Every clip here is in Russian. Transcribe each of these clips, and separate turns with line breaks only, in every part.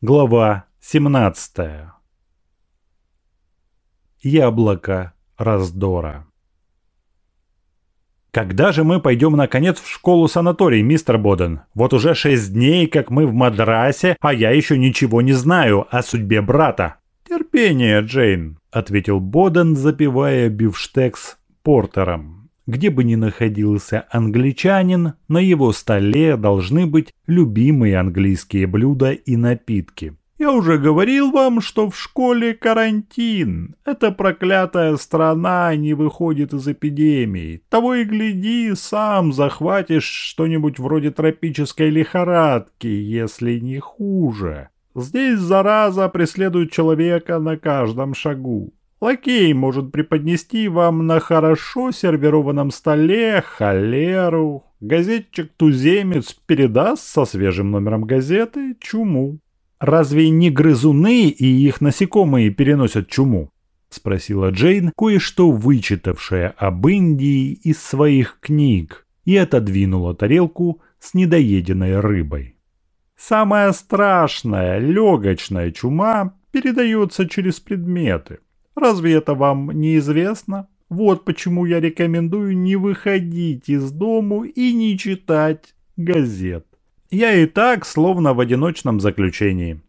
Глава 17. Яблоко раздора. «Когда же мы пойдем, наконец, в школу-санаторий, мистер Боден? Вот уже шесть дней, как мы в Мадрасе, а я еще ничего не знаю о судьбе брата». «Терпение, Джейн», — ответил Боден, запивая бифштекс портером. Где бы ни находился англичанин, на его столе должны быть любимые английские блюда и напитки. Я уже говорил вам, что в школе карантин. Эта проклятая страна не выходит из эпидемии. Того и гляди, сам захватишь что-нибудь вроде тропической лихорадки, если не хуже. Здесь зараза преследует человека на каждом шагу. Лакей может преподнести вам на хорошо сервированном столе холеру. Газетчик-туземец передаст со свежим номером газеты чуму. «Разве не грызуны и их насекомые переносят чуму?» – спросила Джейн, кое-что вычитавшая об Индии из своих книг, и отодвинула тарелку с недоеденной рыбой. «Самая страшная, легочная чума передается через предметы. Разве это вам не известно? Вот почему я рекомендую не выходить из дому и не читать газет. Я и так словно в одиночном заключении.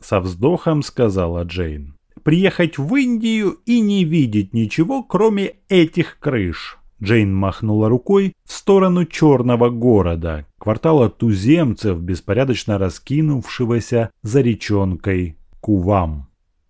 Со вздохом сказала Джейн. Приехать в Индию и не видеть ничего, кроме этих крыш. Джейн махнула рукой в сторону черного города, квартала туземцев, беспорядочно раскинувшегося за речонкой Кувам.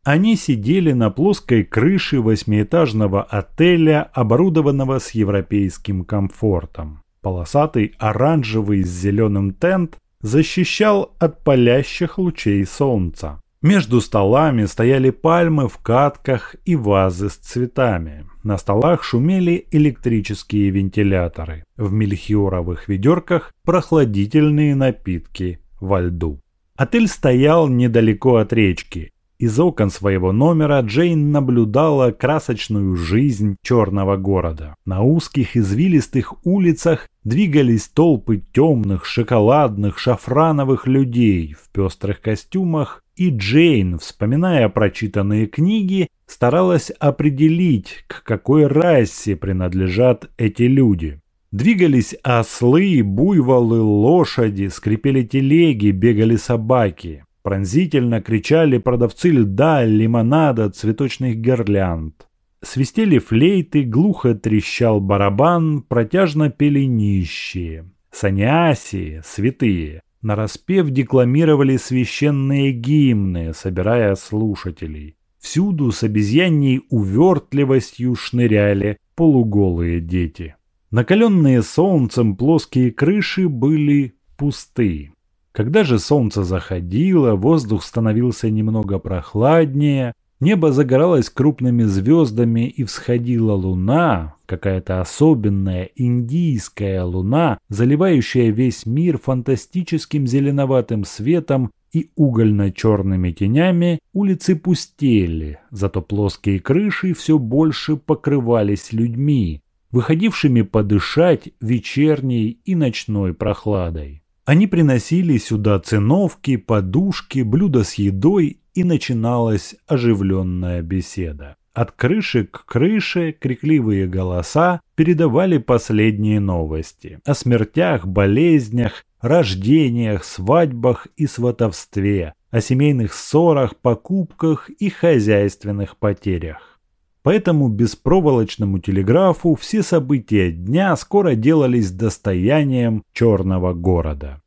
Они сидели на плоской крыше восьмиэтажного отеля, оборудованного с европейским комфортом. Полосатый оранжевый с зеленым тент защищал от палящих лучей солнца. Между столами стояли пальмы в катках и вазы с цветами. На столах шумели электрические вентиляторы. В мельхиоровых ведерках прохладительные напитки во льду. Отель стоял недалеко от речки. Из окон своего номера Джейн наблюдала красочную жизнь черного города. На узких извилистых улицах двигались толпы темных, шоколадных, шафрановых людей в пестрых костюмах, и Джейн, вспоминая прочитанные книги, старалась определить, к какой расе принадлежат эти люди. Двигались ослы, буйволы, лошади, скрипели телеги, бегали собаки. Пронзительно кричали продавцы льда, лимонада, цветочных гирлянд. Свистели флейты, глухо трещал барабан, протяжно пели нищие. Саняси, святые, нараспев декламировали священные гимны, собирая слушателей. Всюду с обезьянней увертливостью шныряли полуголые дети. Накаленные солнцем плоские крыши были пусты. Когда же солнце заходило, воздух становился немного прохладнее, небо загоралось крупными звездами и всходила луна, какая-то особенная индийская луна, заливающая весь мир фантастическим зеленоватым светом и угольно-черными тенями, улицы пустели, зато плоские крыши все больше покрывались людьми, выходившими подышать вечерней и ночной прохладой. Они приносили сюда циновки, подушки, блюда с едой, и начиналась оживленная беседа. От крыши к крыше крикливые голоса передавали последние новости о смертях, болезнях, рождениях, свадьбах и сватовстве, о семейных ссорах, покупках и хозяйственных потерях. По этому беспроволочному телеграфу все события дня скоро делались достоянием черного города.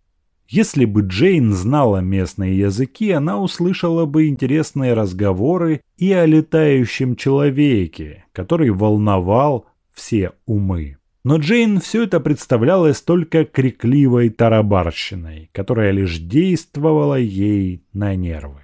Если бы Джейн знала местные языки, она услышала бы интересные разговоры и о летающем человеке, который волновал все умы. Но Джейн все это представлялось только крикливой тарабарщиной, которая лишь действовала ей на нервы.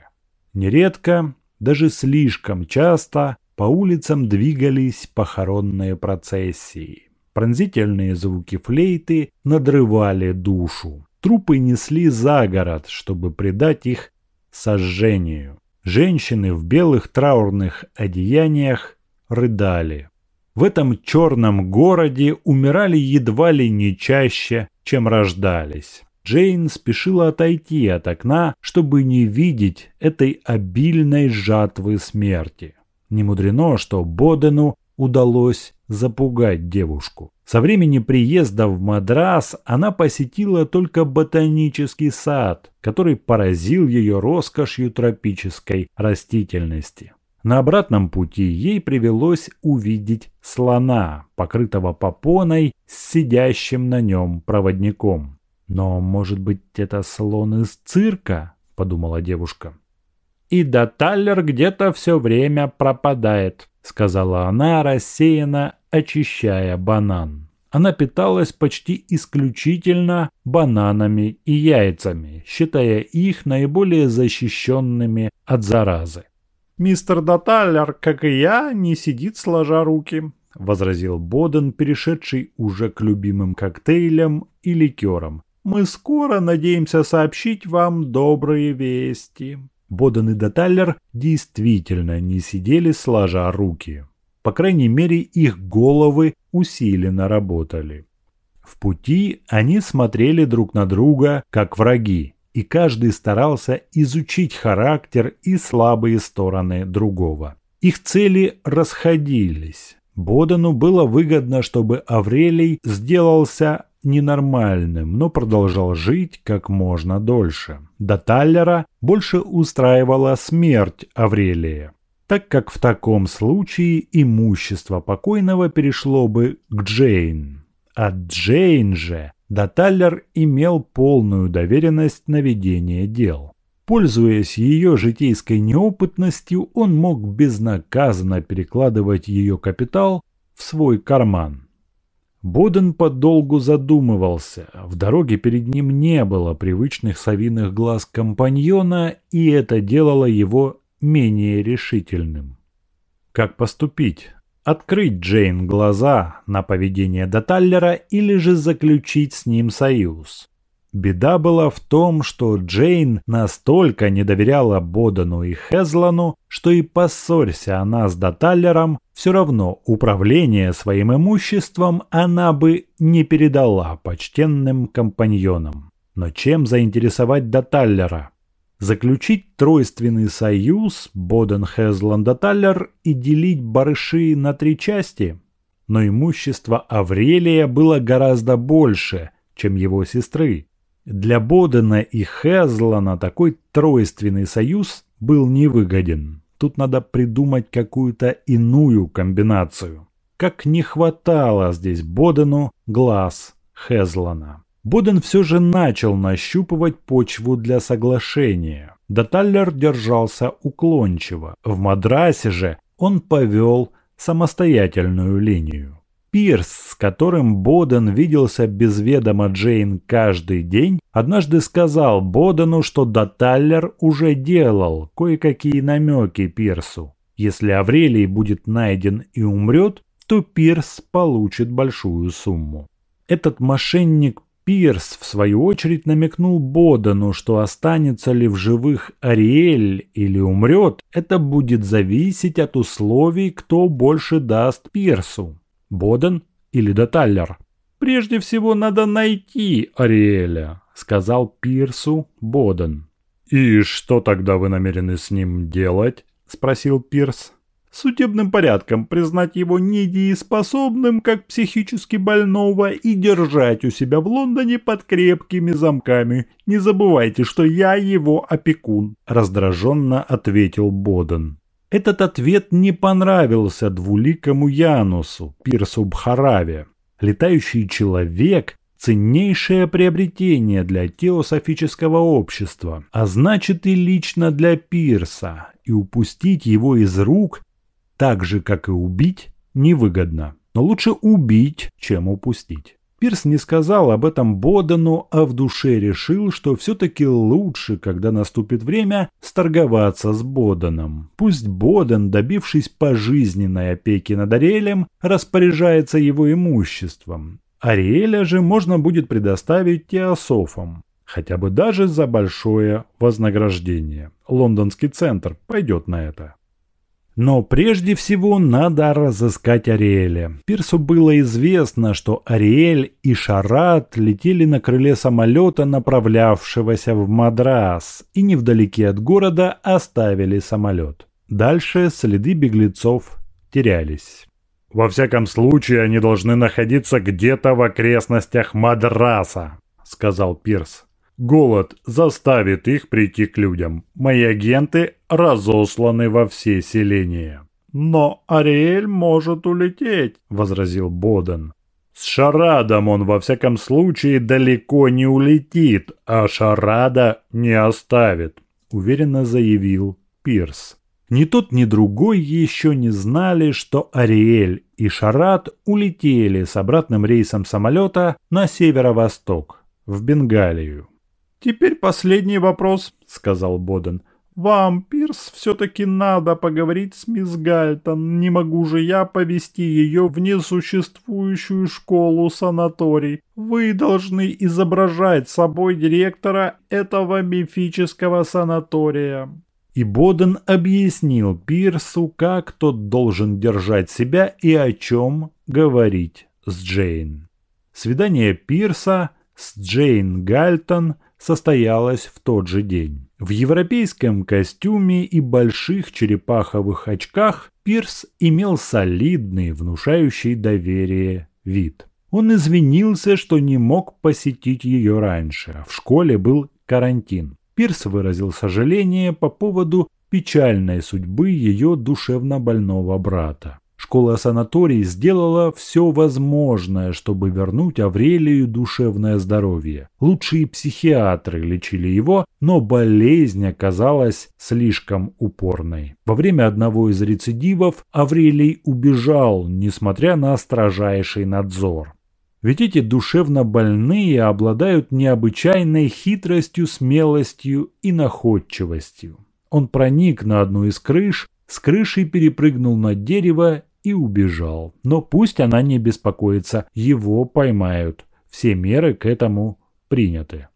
Нередко, даже слишком часто, по улицам двигались похоронные процессии. Пронзительные звуки флейты надрывали душу. Трупы несли за город, чтобы предать их сожжению. Женщины в белых траурных одеяниях рыдали. В этом черном городе умирали едва ли не чаще, чем рождались. Джейн спешила отойти от окна, чтобы не видеть этой обильной жатвы смерти. Не мудрено, что Бодену удалось запугать девушку. Со времени приезда в Мадрас она посетила только ботанический сад, который поразил ее роскошью тропической растительности. На обратном пути ей привелось увидеть слона, покрытого попоной с сидящим на нем проводником. «Но, может быть, это слон из цирка?» – подумала девушка. «И Даталлер где-то все время пропадает», – сказала она, рассеянно очищая банан. Она питалась почти исключительно бананами и яйцами, считая их наиболее защищенными от заразы.
«Мистер Даталлер, как и я, не сидит сложа руки», – возразил Боден, перешедший уже к любимым коктейлям и ликерам. «Мы скоро надеемся сообщить вам добрые вести».
Боден и Даталлер действительно не сидели сложа руки. По крайней мере, их головы усиленно работали. В пути они смотрели друг на друга, как враги, и каждый старался изучить характер и слабые стороны другого. Их цели расходились. Бодану было выгодно, чтобы Аврелий сделался ненормальным, но продолжал жить как можно дольше. До Таллера больше устраивала смерть Аврелия так как в таком случае имущество покойного перешло бы к Джейн. А Джейн же Даталлер имел полную доверенность на ведение дел. Пользуясь ее житейской неопытностью, он мог безнаказанно перекладывать ее капитал в свой карман. Боден подолгу задумывался. В дороге перед ним не было привычных совиных глаз компаньона, и это делало его менее решительным. Как поступить? Открыть Джейн глаза на поведение Даталлера или же заключить с ним союз? Беда была в том, что Джейн настолько не доверяла Бодану и Хезлану, что и поссорься она с Даталлером, все равно управление своим имуществом она бы не передала почтенным компаньонам. Но чем заинтересовать Даталлера? заключить тройственный союз Боден-Хезланда-Таллер и делить барыши на три части. Но имущество Аврелия было гораздо больше, чем его сестры. Для Бодена и Хезлана такой тройственный союз был невыгоден. Тут надо придумать какую-то иную комбинацию. Как не хватало здесь Бодену глаз Хезлана. Боден все же начал нащупывать почву для соглашения. Даталлер держался уклончиво. В Мадрасе же он повел самостоятельную линию. Пирс, с которым Боден виделся без ведома Джейн каждый день, однажды сказал Бодену, что Даталлер уже делал кое-какие намеки Пирсу. Если Аврелий будет найден и умрет, то Пирс получит большую сумму. Этот мошенник Пирс, в свою очередь, намекнул Бодану, что останется ли в живых Ариэль или умрет, это будет зависеть от условий, кто больше даст Пирсу. Бодан или Деталлер. «Прежде всего надо найти Ариэля», — сказал Пирсу Бодан. «И что тогда вы намерены с ним делать?» — спросил Пирс судебным порядком признать его недееспособным как психически больного и держать у себя в Лондоне под крепкими замками. Не забывайте, что я его опекун», – раздраженно ответил Боден. Этот ответ не понравился двуликому Янусу, Пирсу Бхараве. Летающий человек – ценнейшее приобретение для теософического общества, а значит и лично для Пирса, и упустить его из рук так же, как и убить, невыгодно. Но лучше убить, чем упустить. Пирс не сказал об этом Бодену, а в душе решил, что все-таки лучше, когда наступит время, сторговаться с Боденом. Пусть Боден, добившись пожизненной опеки над Ариэлем, распоряжается его имуществом. Ариэля же можно будет предоставить теософам, хотя бы даже за большое вознаграждение. Лондонский центр пойдет на это. Но прежде всего надо разыскать Ариэля. Пирсу было известно, что Ариэль и Шарат летели на крыле самолета, направлявшегося в Мадрас, и невдалеке от города оставили самолет. Дальше следы беглецов терялись.
«Во всяком случае, они должны находиться где-то в окрестностях Мадраса», — сказал Пирс. Голод заставит их прийти к людям. Мои агенты разосланы во все селения.
«Но Ариэль может улететь», — возразил Боден.
«С Шарадом он во всяком случае далеко не улетит, а Шарада не оставит», — уверенно заявил Пирс.
Ни тот, ни другой еще не знали, что Ариэль и Шарад улетели с обратным рейсом самолета на северо-восток, в Бенгалию.
«Теперь последний вопрос», — сказал Боден. «Вам, Пирс, все-таки надо поговорить с мисс Гальтон. Не могу же я повести ее в несуществующую школу-санаторий. Вы должны изображать собой директора этого мифического санатория».
И Боден объяснил Пирсу, как тот должен держать себя и о чем говорить с Джейн. Свидание Пирса с Джейн Гальтон – состоялась в тот же день. В европейском костюме и больших черепаховых очках Пирс имел солидный, внушающий доверие вид. Он извинился, что не мог посетить ее раньше. В школе был карантин. Пирс выразил сожаление по поводу печальной судьбы ее душевно больного брата. Школа-санаторий сделала все возможное, чтобы вернуть Аврелию душевное здоровье. Лучшие психиатры лечили его, но болезнь оказалась слишком упорной. Во время одного из рецидивов Аврелий убежал, несмотря на строжайший надзор. Ведь эти душевно больные обладают необычайной хитростью, смелостью и находчивостью. Он проник на одну из крыш, с крыши перепрыгнул на дерево и убежал. Но пусть она не беспокоится, его поймают. Все меры к этому приняты.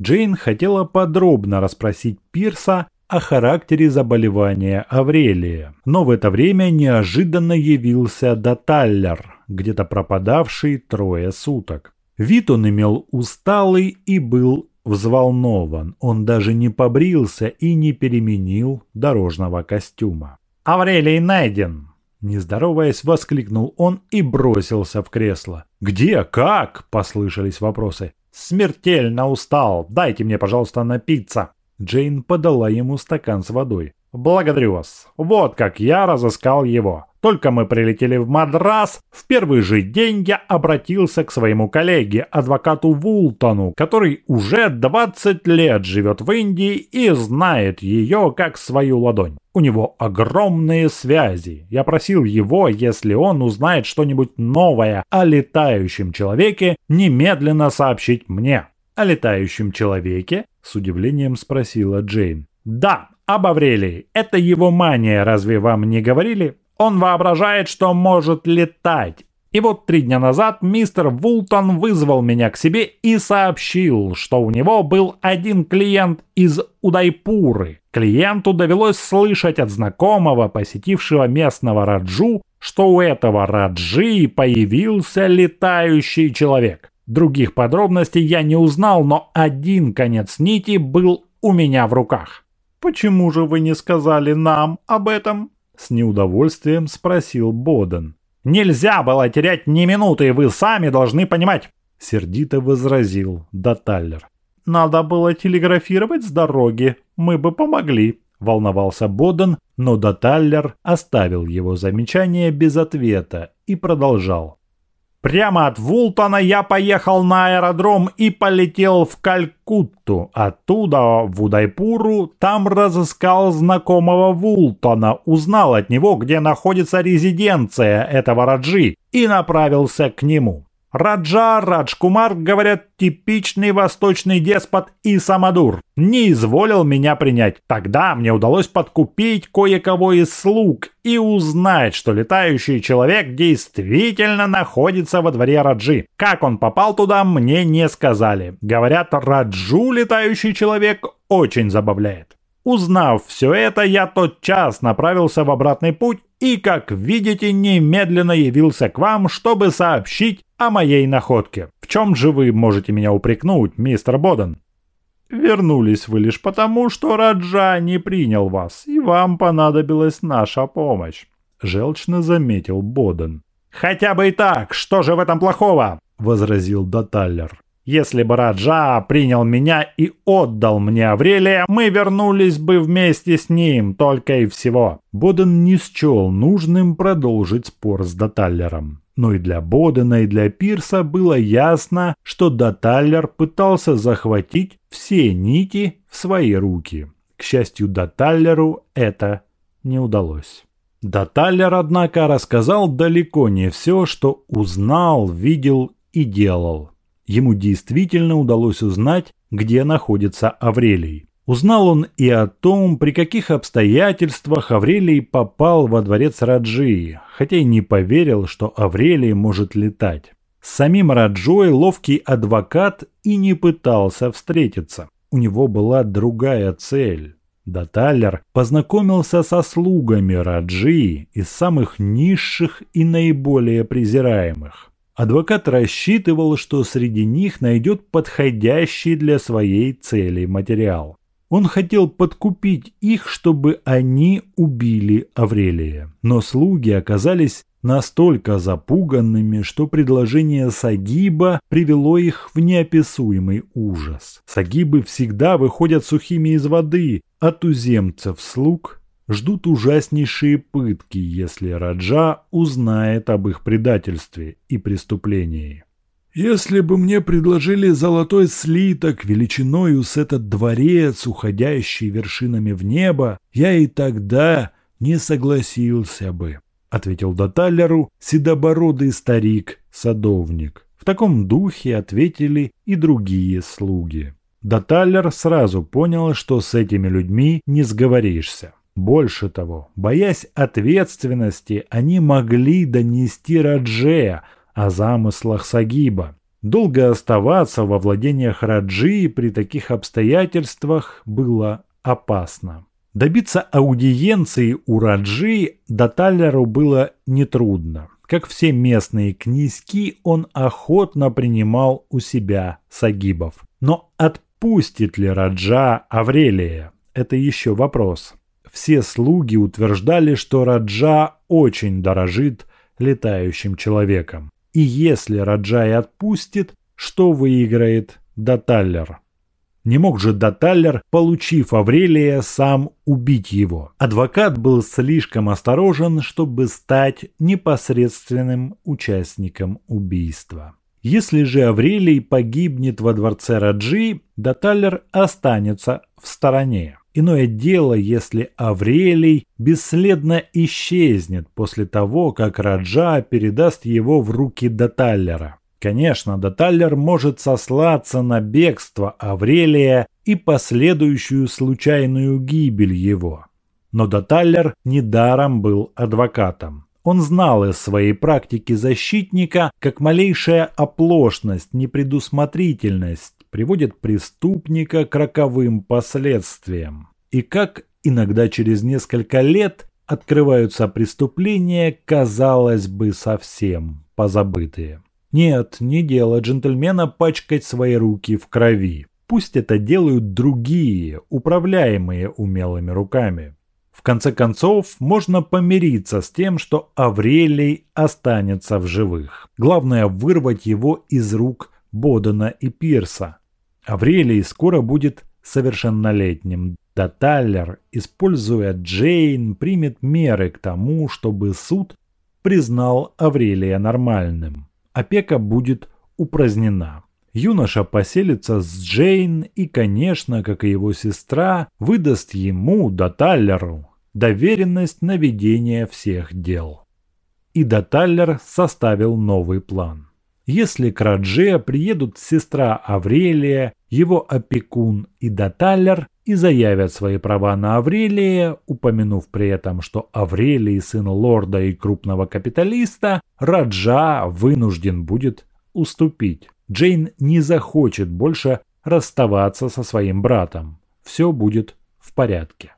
Джейн хотела подробно расспросить Пирса о характере заболевания Аврелия. Но в это время неожиданно явился Даталлер, где-то пропадавший трое суток. Вид он имел усталый и был взволнован. Он даже не побрился и не переменил дорожного костюма. «Аврелий найден!» Не здороваясь, воскликнул он и бросился в кресло. «Где? Как?» – послышались вопросы. «Смертельно устал. Дайте мне, пожалуйста, напиться». Джейн подала ему стакан с водой. «Благодарю вас. Вот как я разыскал его. Только мы прилетели в Мадрас, в первый же день я обратился к своему коллеге, адвокату Вултону, который уже 20 лет живет в Индии и знает ее как свою ладонь. У него огромные связи. Я просил его, если он узнает что-нибудь новое о летающем человеке, немедленно сообщить мне. «О летающем человеке?» – с удивлением спросила Джейн. «Да, об Аврелии. Это его мания, разве вам не говорили? Он воображает, что может летать. И вот три дня назад мистер Вултон вызвал меня к себе и сообщил, что у него был один клиент из Удайпуры. Клиенту довелось слышать от знакомого, посетившего местного Раджу, что у этого Раджи появился летающий человек. Других подробностей я не узнал, но один конец нити был у меня в руках.
«Почему же вы не сказали нам об этом?» С неудовольствием спросил Боден.
«Нельзя было терять ни минуты, вы сами должны понимать!» Сердито возразил Даталлер.
«Надо было телеграфировать с дороги, мы бы помогли», волновался Боден, но Даталлер оставил его замечание без ответа и продолжал.
Прямо от Вултона я поехал на аэродром и полетел в Калькутту. Оттуда в Удайпуру, там разыскал знакомого Вултона, узнал от него, где находится резиденция этого Раджи и направился к нему. Раджа Раджкумар, говорят, типичный восточный деспот и самодур. Не изволил меня принять. Тогда мне удалось подкупить кое-кого из слуг и узнать, что летающий человек действительно находится во дворе Раджи. Как он попал туда, мне не сказали. Говорят, Раджу летающий человек очень забавляет. Узнав все это, я тотчас направился в обратный путь и, как видите, немедленно явился к вам, чтобы сообщить о моей находке. В чем же вы можете меня упрекнуть, мистер Боден?
Вернулись вы лишь потому, что Раджа не принял вас, и вам понадобилась наша помощь», — желчно заметил Боден.
«Хотя бы и так, что же в этом плохого?» — возразил Даталлер. «Если бы Раджа принял меня и отдал мне Аврелия, мы вернулись бы вместе с ним, только и всего».
Боден не счел нужным продолжить спор с Даталлером. Но и для Бодена, и для Пирса было ясно, что Даталлер пытался захватить все нити в свои руки. К счастью, Даталлеру это не удалось. Даталлер, однако, рассказал далеко не все, что узнал, видел и делал. Ему действительно удалось узнать, где находится Аврелий. Узнал он и о том, при каких обстоятельствах Аврелий попал во дворец Раджии, хотя и не поверил, что Аврелий может летать. С самим Раджой ловкий адвокат и не пытался встретиться. У него была другая цель. Даталер познакомился со слугами Раджи из самых низших и наиболее презираемых. Адвокат рассчитывал, что среди них найдет подходящий для своей цели материал. Он хотел подкупить их, чтобы они убили Аврелия. Но слуги оказались настолько запуганными, что предложение Сагиба привело их в неописуемый ужас. Сагибы всегда выходят сухими из воды, а туземцев слуг ждут ужаснейшие пытки, если Раджа узнает об их предательстве и преступлении.
Если бы мне предложили золотой слиток величиною с этот дворец, уходящий вершинами в небо, я и тогда не согласился бы, — ответил Даталлеру седобородый старик-садовник. В таком духе ответили и другие слуги. Даталлер сразу понял, что с этими людьми не сговоришься. Больше того, боясь ответственности, они могли донести Раджея, о замыслах Сагиба. Долго оставаться во владениях Раджи при таких обстоятельствах было опасно. Добиться аудиенции у Раджи Даталеру было нетрудно. Как все местные князьки, он охотно принимал у себя Сагибов. Но отпустит ли Раджа Аврелия? Это еще вопрос. Все слуги утверждали, что Раджа очень дорожит летающим человеком. И если Раджай отпустит, что выиграет Даталлер? Не мог же Даталлер, получив Аврелия, сам убить его. Адвокат был слишком осторожен, чтобы стать непосредственным участником убийства. Если же Аврелий погибнет во дворце Раджи, Даталлер останется в стороне. Иное дело, если Аврелий бесследно исчезнет после того, как Раджа передаст его в руки Даталлера. Конечно, Даталлер может сослаться на бегство Аврелия и последующую случайную гибель его. Но Даталлер недаром был адвокатом. Он знал из своей практики защитника, как малейшая оплошность, непредусмотрительность приводит преступника к роковым последствиям. И как иногда через несколько лет открываются преступления, казалось бы, совсем позабытые. Нет, не дело джентльмена пачкать свои руки в крови. Пусть это делают другие, управляемые умелыми руками. В конце концов, можно помириться с тем, что Аврелий останется в живых. Главное вырвать его из рук Бодена и Пирса. Аврелий скоро будет совершеннолетним. Да Таллер, используя Джейн, примет меры к тому, чтобы суд признал Аврелия нормальным. Опека будет упразднена. Юноша поселится с Джейн и, конечно, как и его сестра, выдаст ему, Даталлеру, доверенность на ведение всех дел. И Даталлер составил новый план. Если к Радже приедут сестра Аврелия, его опекун и Даталлер и заявят свои права на Аврелия, упомянув при этом, что Аврелий сын лорда и крупного капиталиста, Раджа вынужден будет уступить. Джейн не захочет больше расставаться со своим братом. Все будет
в порядке.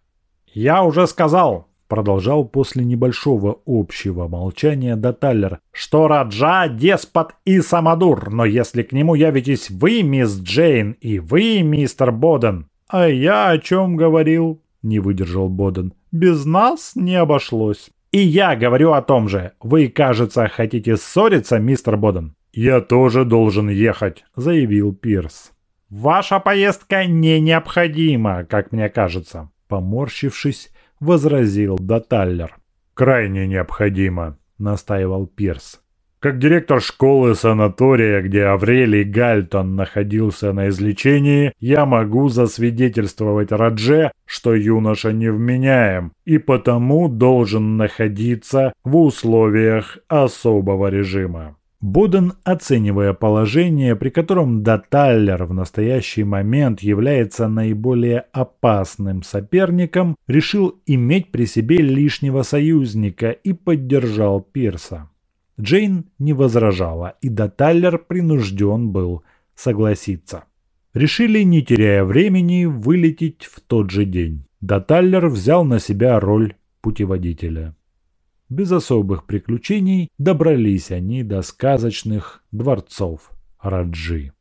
«Я уже сказал», — продолжал после небольшого общего молчания Даталлер, «что Раджа — деспот и самодур, но если к нему явитесь вы, мисс Джейн, и вы, мистер Боден...»
«А я о чем говорил?» — не выдержал Боден. «Без нас не обошлось».
«И я говорю о том же. Вы, кажется, хотите ссориться, мистер Боден?»
«Я тоже должен ехать», — заявил Пирс.
«Ваша поездка не необходима, как мне кажется», — поморщившись, возразил Даталлер.
«Крайне необходимо», — настаивал Пирс. Как директор школы-санатория, где Аврелий Гальтон находился на излечении, я могу засвидетельствовать Радже, что юноша невменяем и потому должен находиться в условиях особого режима.
Боден, оценивая положение, при котором Даталлер в настоящий момент является наиболее опасным соперником, решил иметь при себе лишнего союзника и поддержал Пирса. Джейн не возражала, и Даталлер принужден был согласиться. Решили, не теряя времени, вылететь в тот же день. Даталлер взял на себя роль путеводителя. Без особых приключений добрались они до сказочных дворцов Раджи.